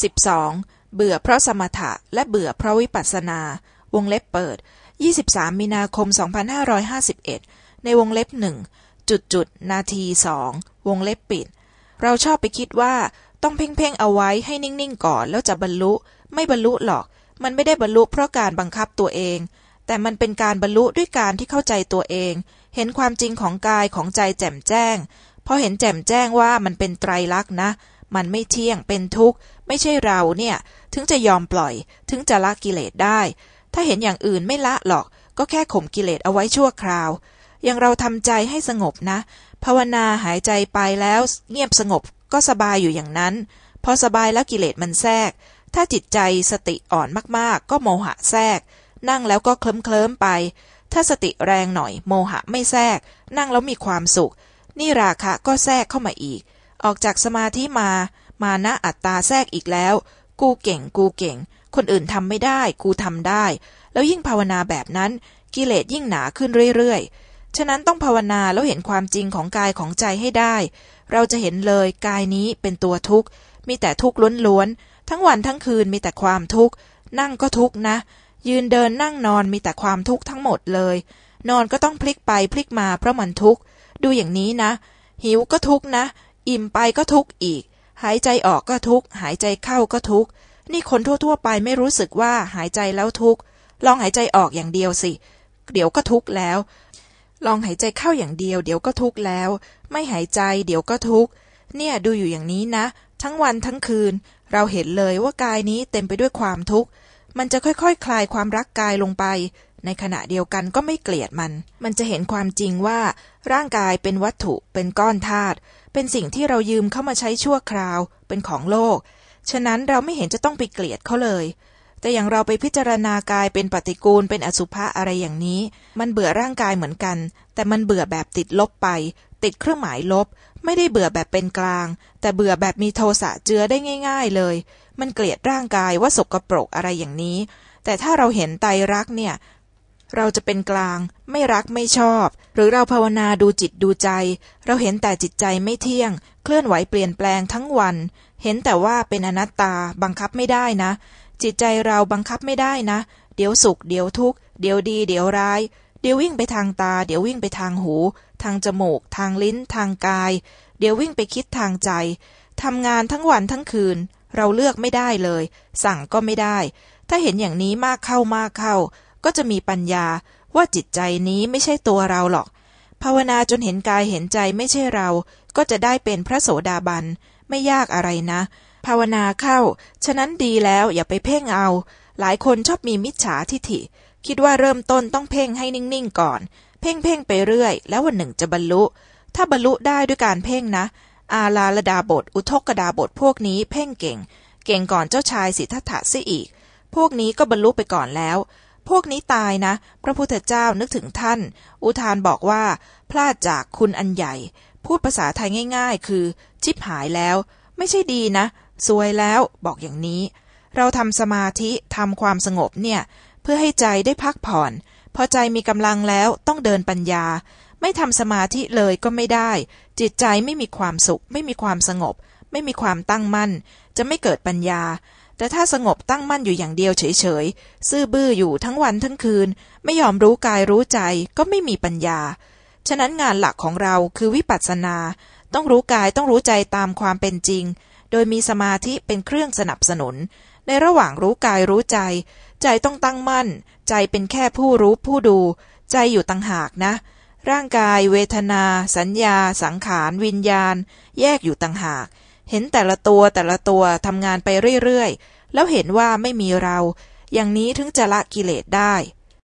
12. เบื่อเพราะสมถะและเบื่อเพราะวิปัสสนา วงเล็บเปิด23มีนาคม2551ในวงเล็บหนึ่งจุดจุดนาทีสองวงเล็บปิด เราชอบไปคิดว่าต้องเพ่งเพ่งเอาไว้ให้นิ่งๆก่อนแล้วจะบรรลุ ไม่บรรลุหรอก มันไม่ได้บรรลุเพราะการบังคับตัวเอง แต่มันเป็นการบรรลุด้วยการที่เข้าใจตัวเอง เห็นความจริงของกายของใจแจ่มแจ้งพอเห็นแจ่มแจ้งว่ามันเป็นไตรลักษณ์นะ มันไม่เที่ยงเป็นทุกข์ ไม่ใช่เราเนี่ย ถึงจะยอมปล่อย ถึงจะละกิเลสได้ ถ้าเห็นอย่างอื่นไม่ละหรอก ก็แค่ข่มกิเลสเอาไว้ชั่วคราว อย่างเราทำใจให้สงบนะ ภาวนาหายใจไปแล้ว เงียบสงบก็สบายอยู่อย่างนั้น พอสบายแล้วกิเลสมันแทรก ถ้าจิตใจสติอ่อนมากๆ ก็โมหะแทรก นั่งแล้วก็เคลิ้มเคลิ้มไป ถ้าสติแรงหน่อย โมหะไม่แทรก นั่งแล้วมีความสุข นี่ราคะก็แทรกเข้ามาอีก ออกจากสมาธิมา มานะอัตตาแทรกอีกแล้ว กูเก่ง กูเก่ง คนอื่นทำไม่ได้ กูทำได้ แล้วยิ่งภาวนาแบบนั้น กิเลสยิ่งหนาขึ้นเรื่อยๆ ฉะนั้นต้องภาวนาแล้วเห็นความจริงของกายของใจให้ได้ เราจะเห็นเลยกายนี้เป็นตัวทุกข์ มีแต่ทุกข์ล้วนๆ ทั้งวันทั้งคืนมีแต่ความทุกข์ นั่งก็ทุกข์นะ ยืนเดินนั่งนอนมีแต่ความทุกข์ทั้งหมดเลย นอนก็ต้องพลิกไปพลิกมาเพราะมันทุกข์ ดูอย่างนี้นะ หิวก็ทุกข์นะ อิ่มไปก็ทุกข์อีก หายใจออกก็ทุกข์หายใจเข้าก็ทุกข์นี่คนทั่ว ๆ ไปไม่รู้สึกว่าหายใจแล้วทุกข์ลองหายใจออกอย่างเดียวสิ เดี๋ยวก็ทุกข์แล้ว ลองหายใจเข้าอย่างเดียว เดี๋ยวก็ทุกข์แล้ว ไม่หายใจ เดี๋ยวก็ทุกข์เนี่ยดูอยู่อย่างนี้นะ ทั้งวันทั้งคืน เราเห็นเลยว่ากายนี้เต็มไปด้วยความทุกข์มันจะค่อยๆคคลายความรักกายลงไป ในขณะเดียวกันก็ไม่เกลียดมัน มันจะเห็นความจริงว่า ร่างกายเป็นวัตถุ เป็นก้อนธาตุ เป็นสิ่งที่เรายืมเข้ามาใช้ชั่วคราว เป็นของโลก ฉะนั้นเราไม่เห็นจะต้องไปเกลียดเขาเลย แต่อย่างเราไปพิจารณากายเป็นปฏิกูล เป็นอสุภะอะไรอย่างนี้ มันเบื่อร่างกายเหมือนกัน แต่มันเบื่อแบบติดลบไป ติดเครื่องหมายลบ ไม่ได้เบื่อแบบเป็นกลาง แต่เบื่อแบบมีโทสะเจือได้ง่าย ๆเลย มันเกลียดร่างกายว่าสกรปรกอะไรอย่างนี้ แต่ถ้าเราเห็นไตรรักเนี่ย เราจะเป็นกลาง ไม่รักไม่ชอบ หรือเราภาวนาดูจิตดูใจ เราเห็นแต่จิตใจไม่เที่ยง เคลื่อนไหวเปลี่ยนแปลงทั้งวัน เห็นแต่ว่าเป็นอนัตตาบังคับไม่ได้นะ จิตใจเราบังคับไม่ได้นะ เดี๋ยวสุข เดี๋ยวทุกข์เดี๋ยวดี เดี๋ยวร้าย เดี๋ยววิ่งไปทางตา เดี๋ยววิ่งไปทางหู ทางจมูก ทางลิ้น ทางกาย เดี๋ยววิ่งไปคิดทางใจทำงานทั้งวันทั้งคืน เราเลือกไม่ได้เลย สั่งก็ไม่ได้ ถ้าเห็นอย่างนี้มากเข้ามากเข้า ก็จะมีปัญญาว่าจิตใจนี้ไม่ใช่ตัวเราหรอก ภาวนาจนเห็นกายเห็นใจไม่ใช่เรา ก็จะได้เป็นพระโสดาบัน ไม่ยากอะไรนะ ภาวนาเข้า ฉะนั้นดีแล้วอย่าไปเพ่งเอา หลายคนชอบมีมิจฉาทิฐิ คิดว่าเริ่มต้นต้องเพ่งให้นิ่งๆก่อน เพ่งเพ่งไปเรื่อย แล้ววันหนึ่งจะบรรลุ ถ้าบรรลุได้ด้วยการเพ่งนะ อาลาลดาบท อุทกดาบทพวกนี้เพ่งเก่ง เก่งก่อนเจ้าชายสิทธัตถะเสียอีก พวกนี้ก็บรรลุไปก่อนแล้ว พวกนี้ตายนะ พระพุทธเจ้านึกถึงท่าน อุทานบอกว่า พลาดจากคุณอันใหญ่ พูดภาษาไทยง่าย ๆ คือจิบหายแล้ว ไม่ใช่ดีนะซวยแล้วบอกอย่างนี้ เราทำสมาธิทำความสงบเนี่ย เพื่อให้ใจได้พักผ่อน พอใจมีกำลังแล้วต้องเดินปัญญา ไม่ทำสมาธิเลยก็ไม่ได้ จิตใจไม่มีความสุข ไม่มีความสงบ ไม่มีความตั้งมั่น จะไม่เกิดปัญญา แต่ถ้าสงบตั้งมั่นอยู่อย่างเดียวเฉยๆ ซื่อบื้ออยู่ทั้งวันทั้งคืน ไม่ยอมรู้กายรู้ใจก็ไม่มีปัญญา ฉะนั้นงานหลักของเราคือวิปัสสนา ต้องรู้กายต้องรู้ใจตามความเป็นจริง โดยมีสมาธิเป็นเครื่องสนับสนุน ในระหว่างรู้กายรู้ใจ ใจต้องตั้งมั่น ใจเป็นแค่ผู้รู้ผู้ดู ใจอยู่ต่างหากนะ ร่างกาย เวทนา สัญญา สังขาร วิญญาณ แยกอยู่ต่างหาก เห็นแต่ละตัวแต่ละตัวทำงานไปเรื่อยๆ แล้วเห็นว่าไม่มีเรา อย่างนี้ถึงจะละกิเลสได้